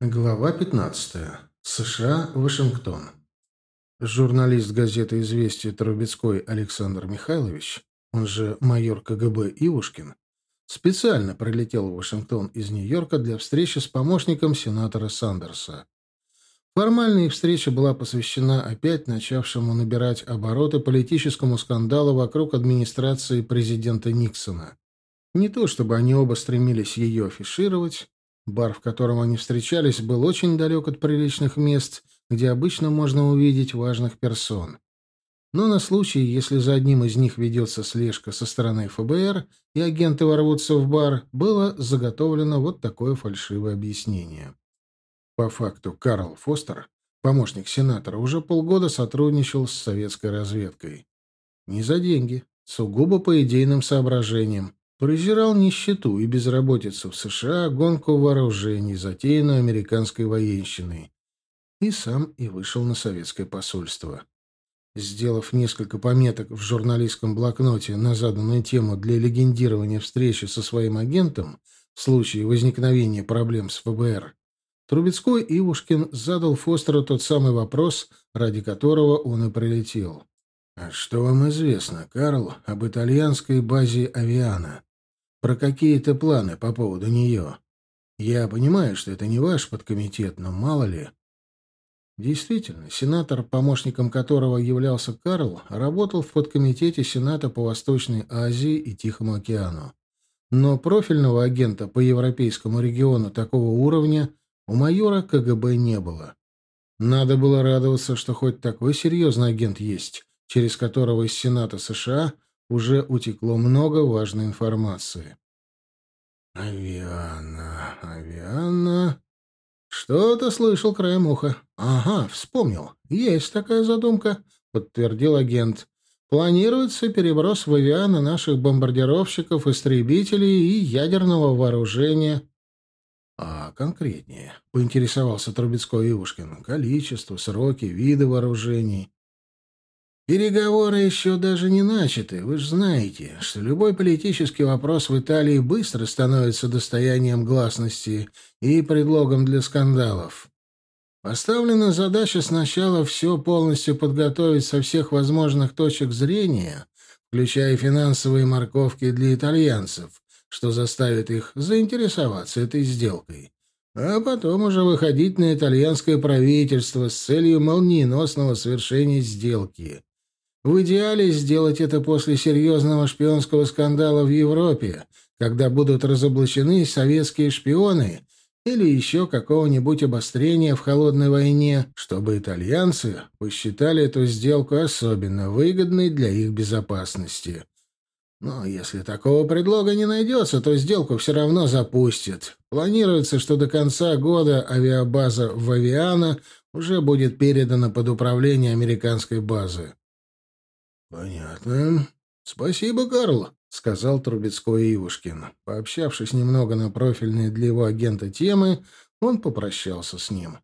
Глава 15. США, Вашингтон. Журналист газеты «Известия» Трубецкой Александр Михайлович, он же майор КГБ Ивушкин, специально прилетел в Вашингтон из Нью-Йорка для встречи с помощником сенатора Сандерса. Формальная встреча была посвящена опять начавшему набирать обороты политическому скандалу вокруг администрации президента Никсона. Не то чтобы они оба стремились ее афишировать, Бар, в котором они встречались, был очень далек от приличных мест, где обычно можно увидеть важных персон. Но на случай, если за одним из них ведется слежка со стороны ФБР и агенты ворвутся в бар, было заготовлено вот такое фальшивое объяснение. По факту Карл Фостер, помощник сенатора, уже полгода сотрудничал с советской разведкой. Не за деньги, сугубо по идейным соображениям, Презирал нищету и безработицу в США, гонку вооружений, затеянную американской военщиной. И сам и вышел на советское посольство. Сделав несколько пометок в журналистском блокноте на заданную тему для легендирования встречи со своим агентом в случае возникновения проблем с ФБР, Трубецкой Ивушкин задал Фостеру тот самый вопрос, ради которого он и прилетел. «А что вам известно, Карл, об итальянской базе «Авиана»?» Про какие-то планы по поводу нее. Я понимаю, что это не ваш подкомитет, но мало ли. Действительно, сенатор, помощником которого являлся Карл, работал в подкомитете Сената по Восточной Азии и Тихому океану. Но профильного агента по европейскому региону такого уровня у майора КГБ не было. Надо было радоваться, что хоть такой серьезный агент есть, через которого из Сената США – уже утекло много важной информации. «Авиана, Авиана...» «Что-то слышал краем уха. Ага, вспомнил. Есть такая задумка», — подтвердил агент. «Планируется переброс в Авиана наших бомбардировщиков, истребителей и ядерного вооружения». «А конкретнее?» — поинтересовался Трубецкой Ивушкин. «Количество, сроки, виды вооружений». Переговоры еще даже не начаты. Вы же знаете, что любой политический вопрос в Италии быстро становится достоянием гласности и предлогом для скандалов. Поставлена задача сначала все полностью подготовить со всех возможных точек зрения, включая финансовые морковки для итальянцев, что заставит их заинтересоваться этой сделкой, а потом уже выходить на итальянское правительство с целью молниеносного совершения сделки. В идеале сделать это после серьезного шпионского скандала в Европе, когда будут разоблачены советские шпионы или еще какого-нибудь обострения в холодной войне, чтобы итальянцы посчитали эту сделку особенно выгодной для их безопасности. Но если такого предлога не найдется, то сделку все равно запустят. Планируется, что до конца года авиабаза в Авиано уже будет передана под управление американской базы. «Понятно. Спасибо, Карл», — сказал Трубецкой Ивушкин. Пообщавшись немного на профильные для его агента темы, он попрощался с ним.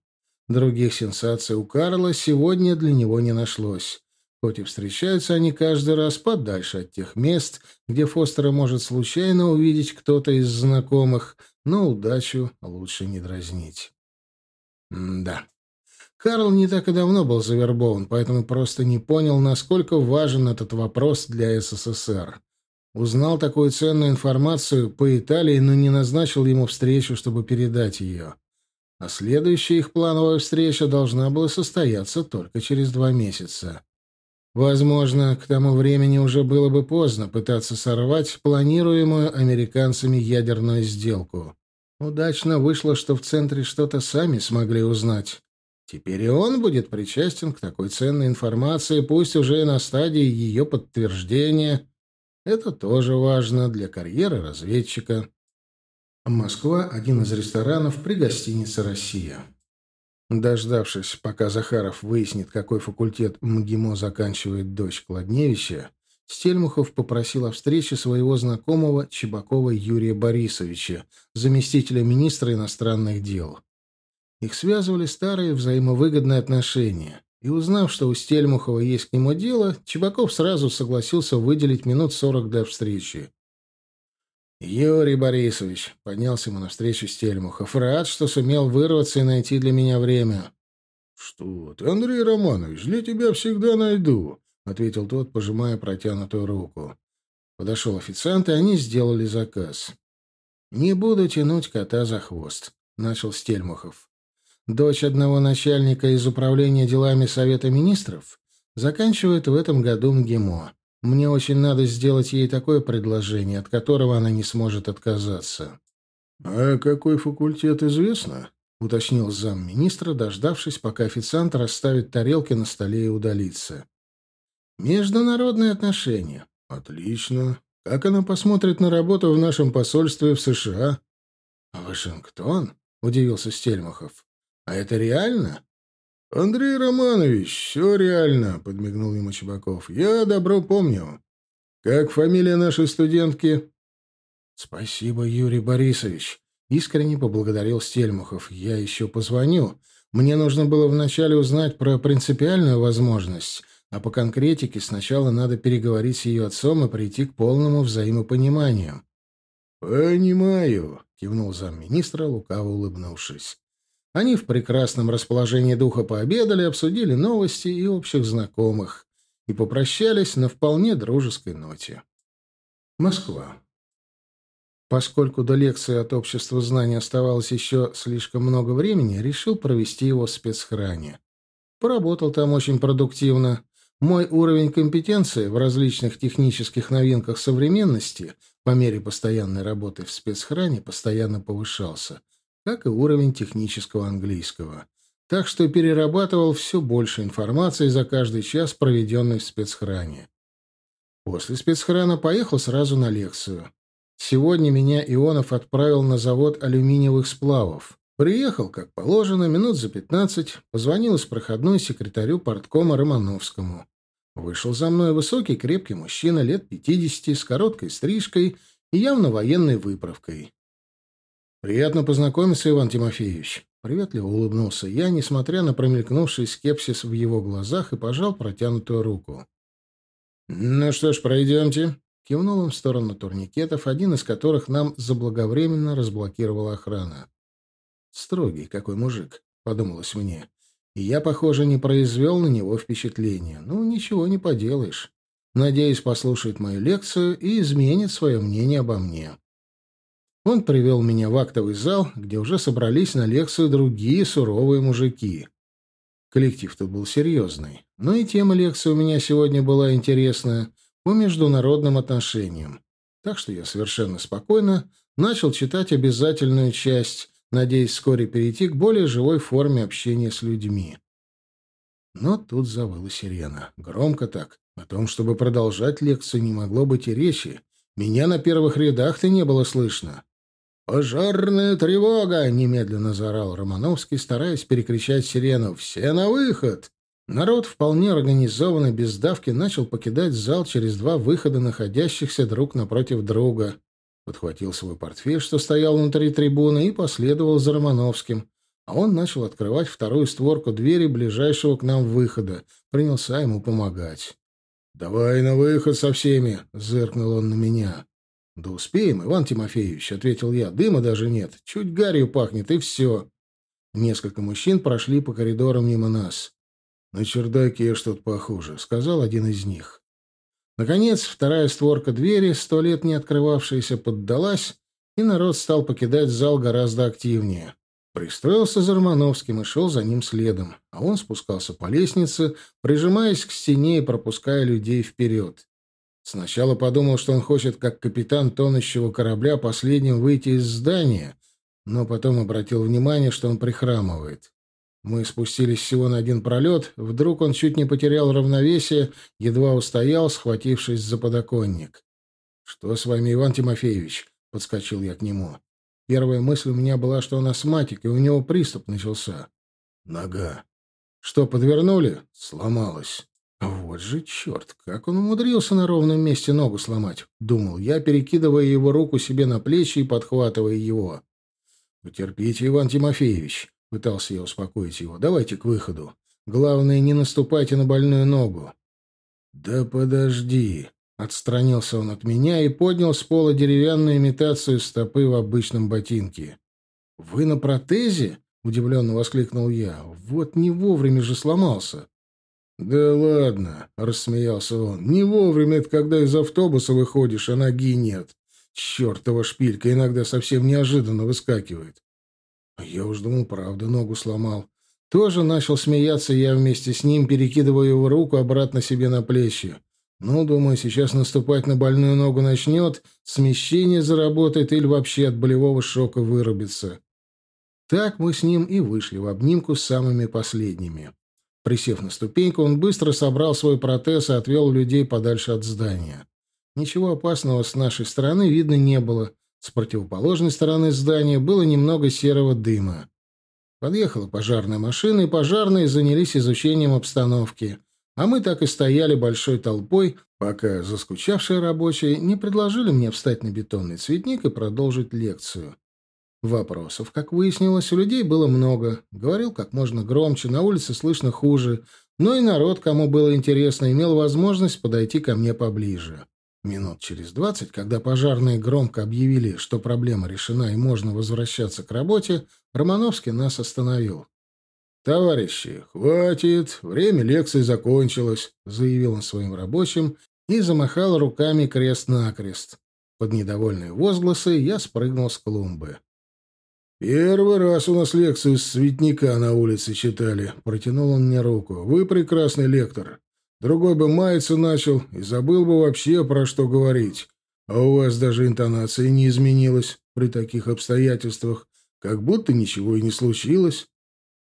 Других сенсаций у Карла сегодня для него не нашлось. Хоть и встречаются они каждый раз подальше от тех мест, где Фостера может случайно увидеть кто-то из знакомых, но удачу лучше не дразнить. М да. Карл не так и давно был завербован, поэтому просто не понял, насколько важен этот вопрос для СССР. Узнал такую ценную информацию по Италии, но не назначил ему встречу, чтобы передать ее. А следующая их плановая встреча должна была состояться только через два месяца. Возможно, к тому времени уже было бы поздно пытаться сорвать планируемую американцами ядерную сделку. Удачно вышло, что в центре что-то сами смогли узнать. Теперь и он будет причастен к такой ценной информации, пусть уже на стадии ее подтверждения. Это тоже важно для карьеры разведчика. Москва — один из ресторанов при гостинице «Россия». Дождавшись, пока Захаров выяснит, какой факультет МГИМО заканчивает дочь Кладневича, Стельмухов попросил о встрече своего знакомого Чебакова Юрия Борисовича, заместителя министра иностранных дел. Их связывали старые взаимовыгодные отношения. И узнав, что у Стельмухова есть к нему дело, Чебаков сразу согласился выделить минут сорок для встречи. «Юрий Борисович», — поднялся ему навстречу Стельмухов, — «рад, что сумел вырваться и найти для меня время». «Что ты, Андрей Романович, для тебя всегда найду», — ответил тот, пожимая протянутую руку. Подошел официант, и они сделали заказ. «Не буду тянуть кота за хвост», — начал Стельмухов. «Дочь одного начальника из управления делами Совета Министров заканчивает в этом году МГИМО. Мне очень надо сделать ей такое предложение, от которого она не сможет отказаться». «А какой факультет известно?» — уточнил замминистра, дождавшись, пока официант расставит тарелки на столе и удалится. «Международные отношения». «Отлично. Как она посмотрит на работу в нашем посольстве в США?» «Вашингтон?» — удивился Стельмахов. «А это реально?» «Андрей Романович, все реально», — подмигнул ему Чебаков. «Я добро помню. Как фамилия нашей студентки?» «Спасибо, Юрий Борисович», — искренне поблагодарил Стельмахов. «Я еще позвоню. Мне нужно было вначале узнать про принципиальную возможность, а по конкретике сначала надо переговорить с ее отцом и прийти к полному взаимопониманию». «Понимаю», — кивнул замминистра, лукаво улыбнувшись. Они в прекрасном расположении духа пообедали, обсудили новости и общих знакомых и попрощались на вполне дружеской ноте. Москва. Поскольку до лекции от общества знаний оставалось еще слишком много времени, решил провести его в спецхране. Поработал там очень продуктивно. Мой уровень компетенции в различных технических новинках современности по мере постоянной работы в спецхране постоянно повышался — как и уровень технического английского. Так что перерабатывал все больше информации за каждый час, проведенный в спецхране. После спецхрана поехал сразу на лекцию. Сегодня меня Ионов отправил на завод алюминиевых сплавов. Приехал, как положено, минут за пятнадцать, позвонил из проходной секретарю порткома Романовскому. Вышел за мной высокий, крепкий мужчина лет пятидесяти, с короткой стрижкой и явно военной выправкой. «Приятно познакомиться, Иван Тимофеевич». Приветливо улыбнулся я, несмотря на промелькнувший скепсис в его глазах, и пожал протянутую руку. «Ну что ж, пройдемте», — кивнул он в сторону турникетов, один из которых нам заблаговременно разблокировала охрана. «Строгий какой мужик», — подумалось мне. И я, похоже, не произвел на него впечатления. Ну, ничего не поделаешь. Надеюсь, послушает мою лекцию и изменит свое мнение обо мне. Он привел меня в актовый зал, где уже собрались на лекцию другие суровые мужики. Коллектив тут был серьезный. Но и тема лекции у меня сегодня была интересная по международным отношениям. Так что я совершенно спокойно начал читать обязательную часть, надеясь вскоре перейти к более живой форме общения с людьми. Но тут завыла сирена. Громко так. О том, чтобы продолжать лекцию, не могло быть и речи. Меня на первых рядах-то не было слышно. «Пожарная тревога!» — немедленно заорал Романовский, стараясь перекричать сирену. «Все на выход!» Народ, вполне организованный, без давки, начал покидать зал через два выхода, находящихся друг напротив друга. Подхватил свой портфель, что стоял внутри трибуны, и последовал за Романовским. А он начал открывать вторую створку двери ближайшего к нам выхода. Принялся ему помогать. «Давай на выход со всеми!» — зыркнул он на меня. «Да успеем, Иван Тимофеевич», — ответил я. «Дыма даже нет. Чуть гарью пахнет, и все». Несколько мужчин прошли по коридорам мимо нас. «На чердаке что-то похоже», — сказал один из них. Наконец, вторая створка двери, сто лет не открывавшаяся, поддалась, и народ стал покидать зал гораздо активнее. Пристроился за Романовским и шел за ним следом, а он спускался по лестнице, прижимаясь к стене и пропуская людей вперед. Сначала подумал, что он хочет, как капитан тонущего корабля, последним выйти из здания, но потом обратил внимание, что он прихрамывает. Мы спустились всего на один пролет, вдруг он чуть не потерял равновесие, едва устоял, схватившись за подоконник. «Что с вами, Иван Тимофеевич?» — подскочил я к нему. Первая мысль у меня была, что он астматик, и у него приступ начался. «Нога». «Что, подвернули?» «Сломалась». «Вот же черт! Как он умудрился на ровном месте ногу сломать?» — думал я, перекидывая его руку себе на плечи и подхватывая его. «Потерпите, Иван Тимофеевич», — пытался я успокоить его. «Давайте к выходу. Главное, не наступайте на больную ногу». «Да подожди», Отстранился он от меня и поднял с пола деревянную имитацию стопы в обычном ботинке. «Вы на протезе?» — удивленно воскликнул я. «Вот не вовремя же сломался». «Да ладно», — рассмеялся он. «Не вовремя это когда из автобуса выходишь, а ноги нет. Чертова шпилька иногда совсем неожиданно выскакивает». Я уж думал, правда, ногу сломал. Тоже начал смеяться я вместе с ним, перекидывая его руку обратно себе на плечи. Ну, думаю, сейчас наступать на больную ногу начнет, смещение заработает или вообще от болевого шока вырубится. Так мы с ним и вышли в обнимку с самыми последними. Присев на ступеньку, он быстро собрал свой протез и отвел людей подальше от здания. Ничего опасного с нашей стороны видно не было. С противоположной стороны здания было немного серого дыма. Подъехала пожарная машина, и пожарные занялись изучением обстановки. А мы так и стояли большой толпой, пока заскучавшие рабочие не предложили мне встать на бетонный цветник и продолжить лекцию. Вопросов, как выяснилось, у людей было много. Говорил как можно громче, на улице слышно хуже. Но и народ, кому было интересно, имел возможность подойти ко мне поближе. Минут через двадцать, когда пожарные громко объявили, что проблема решена и можно возвращаться к работе, Романовский нас остановил. «Товарищи, хватит, время лекции закончилось», — заявил он своим рабочим и замахал руками крест-накрест. Под недовольные возгласы я спрыгнул с клумбы. «Первый раз у нас лекцию с цветника на улице читали», — протянул он мне руку. «Вы прекрасный лектор. Другой бы маяться начал и забыл бы вообще, про что говорить. А у вас даже интонация не изменилась при таких обстоятельствах, как будто ничего и не случилось».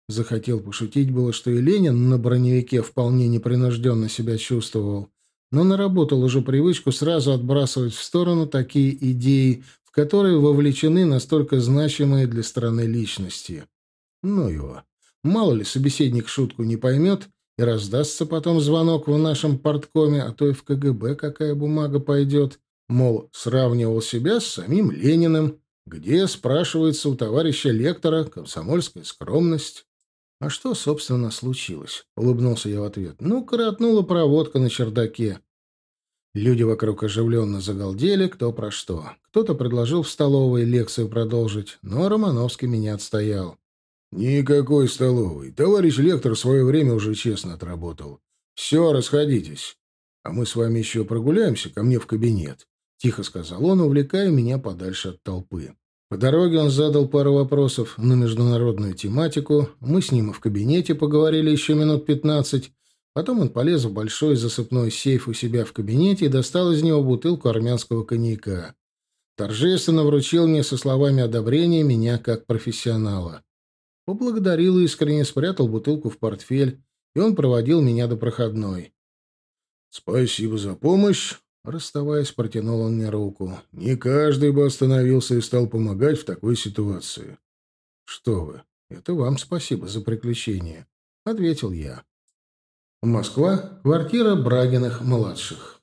Захотел пошутить было, что и Ленин на броневике вполне непринужденно себя чувствовал, но наработал уже привычку сразу отбрасывать в сторону такие идеи, которые вовлечены настолько значимые для страны личности. Ну его. Мало ли собеседник шутку не поймет, и раздастся потом звонок в нашем порткоме, а то и в КГБ какая бумага пойдет. Мол, сравнивал себя с самим Лениным, где, спрашивается у товарища лектора, комсомольская скромность. «А что, собственно, случилось?» — улыбнулся я в ответ. «Ну, коротнула проводка на чердаке». Люди вокруг оживленно загалдели, кто про что. Кто-то предложил в столовой лекцию продолжить, но Романовский меня отстоял. «Никакой столовой. Товарищ лектор свое время уже честно отработал. Все, расходитесь. А мы с вами еще прогуляемся ко мне в кабинет», — тихо сказал он, увлекая меня подальше от толпы. По дороге он задал пару вопросов на международную тематику. Мы с ним в кабинете поговорили еще минут пятнадцать. Потом он полез в большой засыпной сейф у себя в кабинете и достал из него бутылку армянского коньяка. Торжественно вручил мне со словами одобрения меня как профессионала. Поблагодарил искренне спрятал бутылку в портфель, и он проводил меня до проходной. «Спасибо за помощь. Расставаясь, протянул он мне руку. «Не каждый бы остановился и стал помогать в такой ситуации». «Что вы, это вам спасибо за приключение», — ответил я. Москва, квартира Брагиных-младших.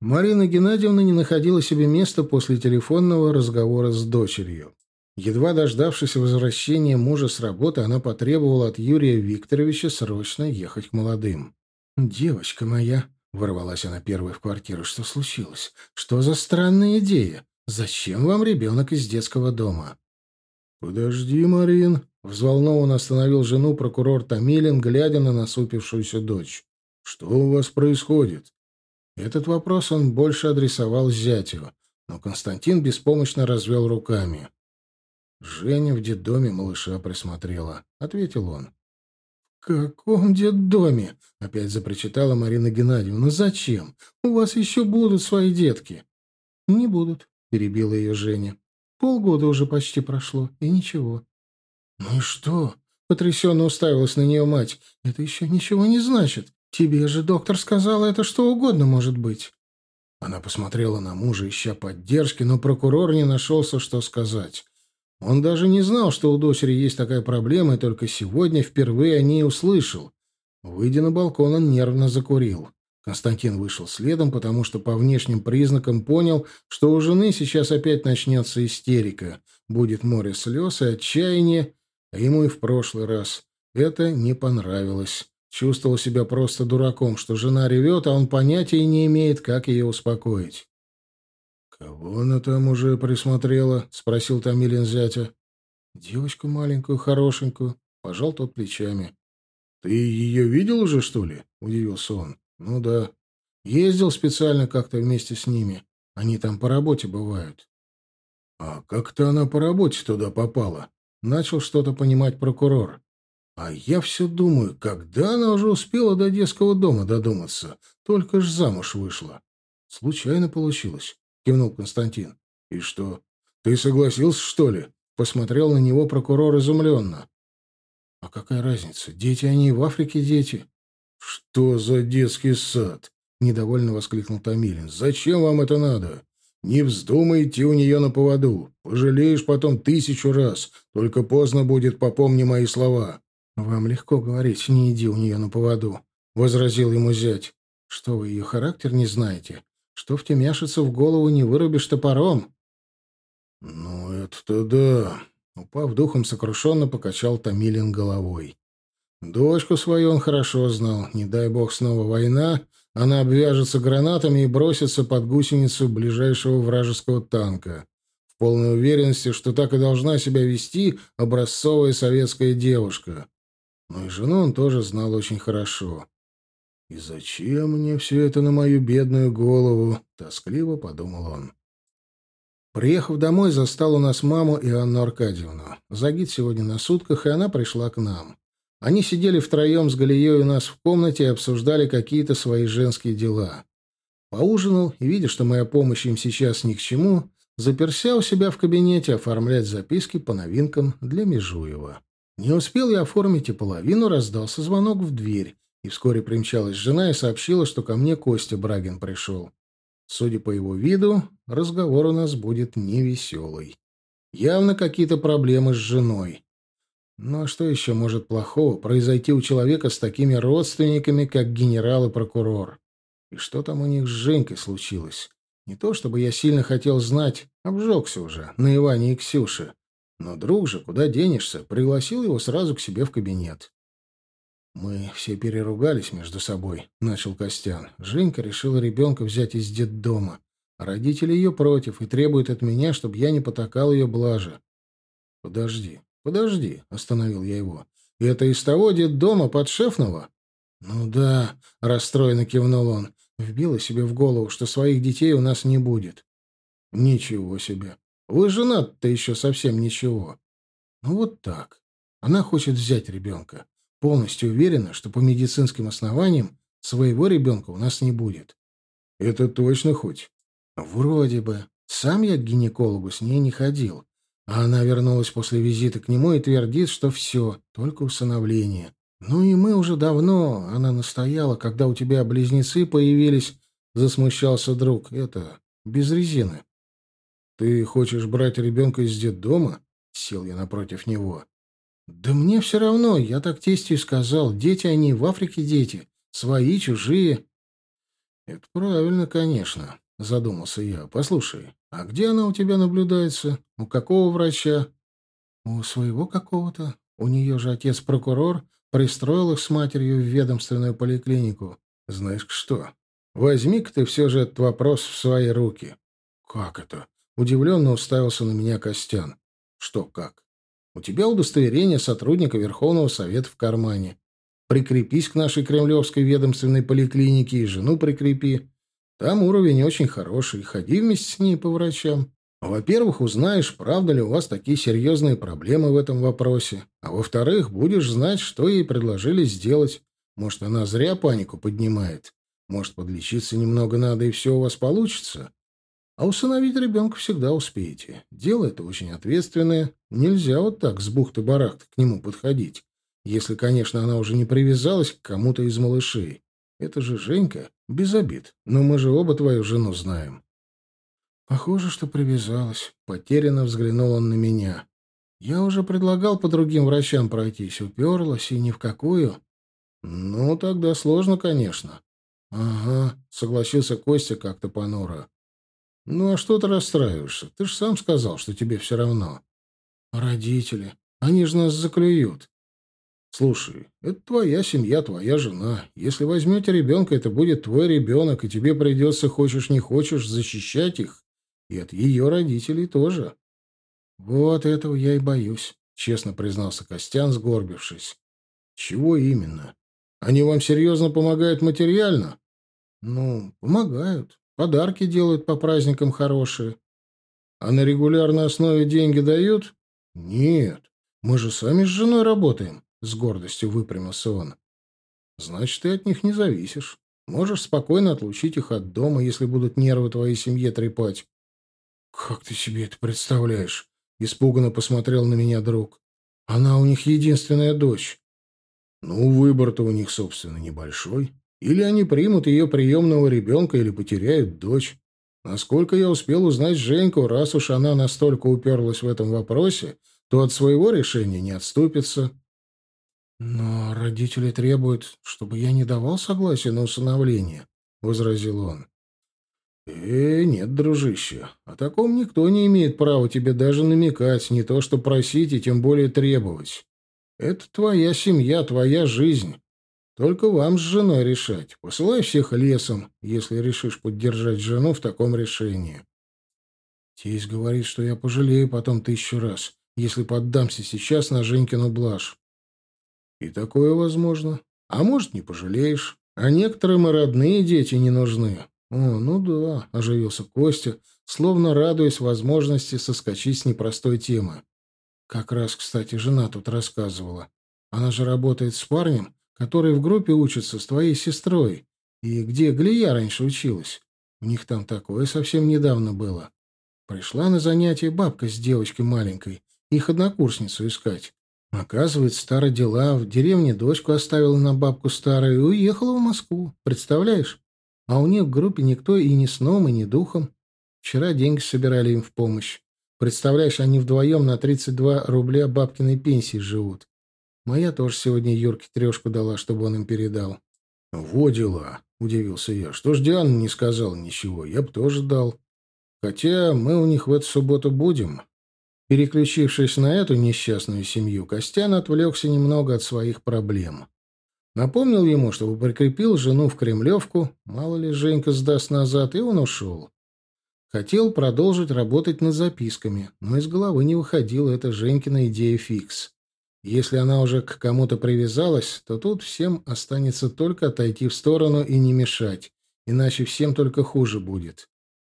Марина Геннадьевна не находила себе места после телефонного разговора с дочерью. Едва дождавшись возвращения мужа с работы, она потребовала от Юрия Викторовича срочно ехать к молодым. «Девочка моя», Ворвалась она первой в квартиру. Что случилось? Что за странная идея? Зачем вам ребенок из детского дома? Подожди, Марин. Взволнованно остановил жену прокурор Томилин, глядя на насупившуюся дочь. Что у вас происходит? Этот вопрос он больше адресовал зятю, но Константин беспомощно развел руками. «Женя в детдоме малыша присмотрела», — ответил он каком детдоме?» — опять запричитала Марина Геннадьевна. «Зачем? У вас еще будут свои детки». «Не будут», — перебила ее Женя. «Полгода уже почти прошло, и ничего». «Ну и что?» — потрясенно уставилась на нее мать. «Это еще ничего не значит. Тебе же доктор сказала, это что угодно может быть». Она посмотрела на мужа, ища поддержки, но прокурор не нашелся, что сказать. Он даже не знал, что у дочери есть такая проблема, и только сегодня впервые о ней услышал. Выйдя на балкон, он нервно закурил. Константин вышел следом, потому что по внешним признакам понял, что у жены сейчас опять начнется истерика. Будет море слез и отчаяния, а ему и в прошлый раз. Это не понравилось. Чувствовал себя просто дураком, что жена ревет, а он понятия не имеет, как ее успокоить. «Кого она там уже присмотрела?» — спросил Томилин зятя. «Девочку маленькую, хорошенькую», — пожал тот плечами. «Ты ее видел уже, что ли?» — удивился он. «Ну да. Ездил специально как-то вместе с ними. Они там по работе бывают». «А как-то она по работе туда попала?» Начал что-то понимать прокурор. А я все думаю, когда она уже успела до детского дома додуматься? Только ж замуж вышла. Случайно получилось, кивнул Константин. И что? Ты согласился, что ли? Посмотрел на него прокурор изумленно. А какая разница? Дети они в Африке дети. Что за детский сад? Недовольно воскликнул Томилин. Зачем вам это надо? Не вздумай идти у нее на поводу. Пожалеешь потом тысячу раз. Только поздно будет, попомни мои слова. — Вам легко говорить, не иди у нее на поводу, — возразил ему зять. — Что вы ее характер не знаете? Что втемяшится в голову не вырубишь топором? — Ну, это-то да. Упав духом, сокрушенно покачал Томилин головой. Дочку свою он хорошо знал. Не дай бог снова война, она обвяжется гранатами и бросится под гусеницу ближайшего вражеского танка. В полной уверенности, что так и должна себя вести образцовая советская девушка. Но и жену он тоже знал очень хорошо. «И зачем мне все это на мою бедную голову?» — тоскливо подумал он. Приехав домой, застал у нас маму и Анну Аркадьевну. Загид сегодня на сутках, и она пришла к нам. Они сидели втроем с Галией у нас в комнате и обсуждали какие-то свои женские дела. Поужинал и, видя, что моя помощь им сейчас ни к чему, заперся у себя в кабинете оформлять записки по новинкам для Межуева. Не успел я оформить и половину, раздался звонок в дверь, и вскоре примчалась жена и сообщила, что ко мне Костя Брагин пришел. Судя по его виду, разговор у нас будет невеселый. Явно какие-то проблемы с женой. Ну а что еще может плохого произойти у человека с такими родственниками, как генерал и прокурор? И что там у них с Женькой случилось? Не то чтобы я сильно хотел знать, обжегся уже на Иване и Ксюше. Но друг же, куда денешься, пригласил его сразу к себе в кабинет. Мы все переругались между собой, — начал Костян. Женька решила ребенка взять из детдома. Родители ее против и требуют от меня, чтобы я не потакал ее блаже. Подожди, «Подожди», — остановил я его. «Это из того детдома подшефного?» «Ну да», — расстроенно кивнул он. Вбило себе в голову, что своих детей у нас не будет. «Ничего себе! Вы женат-то еще совсем ничего». «Ну вот так. Она хочет взять ребенка. Полностью уверена, что по медицинским основаниям своего ребенка у нас не будет». «Это точно хоть?» «Вроде бы. Сам я к гинекологу с ней не ходил. А она вернулась после визита к нему и твердит, что все, только усыновление. Ну и мы уже давно, она настояла, когда у тебя близнецы появились, засмущался друг. Это, без резины. Ты хочешь брать ребенка из детдома? Сел я напротив него. Да мне все равно, я так тестю и сказал. Дети они, в Африке дети. Свои, чужие. Это правильно, конечно, задумался я. Послушай, «А где она у тебя наблюдается? У какого врача?» «У своего какого-то. У нее же отец прокурор. Пристроил их с матерью в ведомственную поликлинику. Знаешь что? Возьми-ка ты все же этот вопрос в свои руки». «Как это?» Удивленно уставился на меня Костян. «Что как? У тебя удостоверение сотрудника Верховного Совета в кармане. Прикрепись к нашей кремлевской ведомственной поликлинике и жену прикрепи. Там уровень очень хороший. Ходи вместе с ней по врачам. Во-первых, узнаешь, правда ли у вас такие серьезные проблемы в этом вопросе. А во-вторых, будешь знать, что ей предложили сделать. Может, она зря панику поднимает. Может, подлечиться немного надо, и все у вас получится. А усыновить ребенка всегда успеете. Дело это очень ответственное. Нельзя вот так с бухты-барахты к нему подходить. Если, конечно, она уже не привязалась к кому-то из малышей. Это же Женька, без обид. Но мы же оба твою жену знаем. Похоже, что привязалась. Потерянно взглянул он на меня. Я уже предлагал по другим врачам пройтись, уперлась и ни в какую. Ну, тогда сложно, конечно. Ага, согласился Костя как-то понуро. Ну, а что ты расстраиваешься? Ты же сам сказал, что тебе все равно. Родители, они же нас заклюют. Слушай, это твоя семья, твоя жена. Если возьмете ребенка, это будет твой ребенок, и тебе придется, хочешь не хочешь, защищать их. И от ее родителей тоже. Вот этого я и боюсь, честно признался Костян, сгорбившись. Чего именно? Они вам серьезно помогают материально? Ну, помогают. Подарки делают по праздникам хорошие. А на регулярной основе деньги дают? Нет. Мы же сами с женой работаем. — с гордостью выпрямился он. «Значит, ты от них не зависишь. Можешь спокойно отлучить их от дома, если будут нервы твоей семье трепать». «Как ты себе это представляешь?» — испуганно посмотрел на меня друг. «Она у них единственная дочь». «Ну, выбор-то у них, собственно, небольшой. Или они примут ее приемного ребенка, или потеряют дочь. Насколько я успел узнать Женьку, раз уж она настолько уперлась в этом вопросе, то от своего решения не отступится». «Но родители требуют, чтобы я не давал согласия на усыновление», — возразил он. «Э, нет, дружище, о таком никто не имеет права тебе даже намекать, не то что просить и тем более требовать. Это твоя семья, твоя жизнь. Только вам с женой решать. Посылай всех лесом, если решишь поддержать жену в таком решении». Тесть говорит, что я пожалею потом тысячу раз, если поддамся сейчас на Женькину блажь. И такое возможно. А может, не пожалеешь. А некоторым и родные дети не нужны. О, ну да, оживился Костя, словно радуясь возможности соскочить с непростой темы. Как раз, кстати, жена тут рассказывала. Она же работает с парнем, который в группе учится с твоей сестрой. И где Глия раньше училась? У них там такое совсем недавно было. Пришла на занятие бабка с девочкой маленькой, их однокурсницу искать. Оказывается, старые дела, в деревне дочку оставила на бабку старую и уехала в Москву. Представляешь? А у них в группе никто и ни сном, и ни духом. Вчера деньги собирали им в помощь. Представляешь, они вдвоем на 32 рубля бабкиной пенсии живут. Моя тоже сегодня Юрке трешку дала, чтобы он им передал. — Во дела, — удивился я. — Что ж Диана не сказала ничего? Я бы тоже дал. Хотя мы у них в эту субботу будем. Переключившись на эту несчастную семью, Костян отвлекся немного от своих проблем. Напомнил ему, чтобы прикрепил жену в Кремлевку, мало ли Женька сдаст назад, и он ушел. Хотел продолжить работать над записками, но из головы не выходила эта Женькина идея фикс. Если она уже к кому-то привязалась, то тут всем останется только отойти в сторону и не мешать, иначе всем только хуже будет.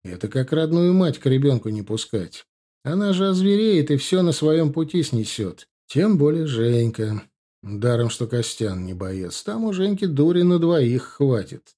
Это как родную мать к ребенку не пускать. Она же озвереет и все на своем пути снесет. Тем более Женька. Даром, что Костян не боец. Там у Женьки дури на двоих хватит.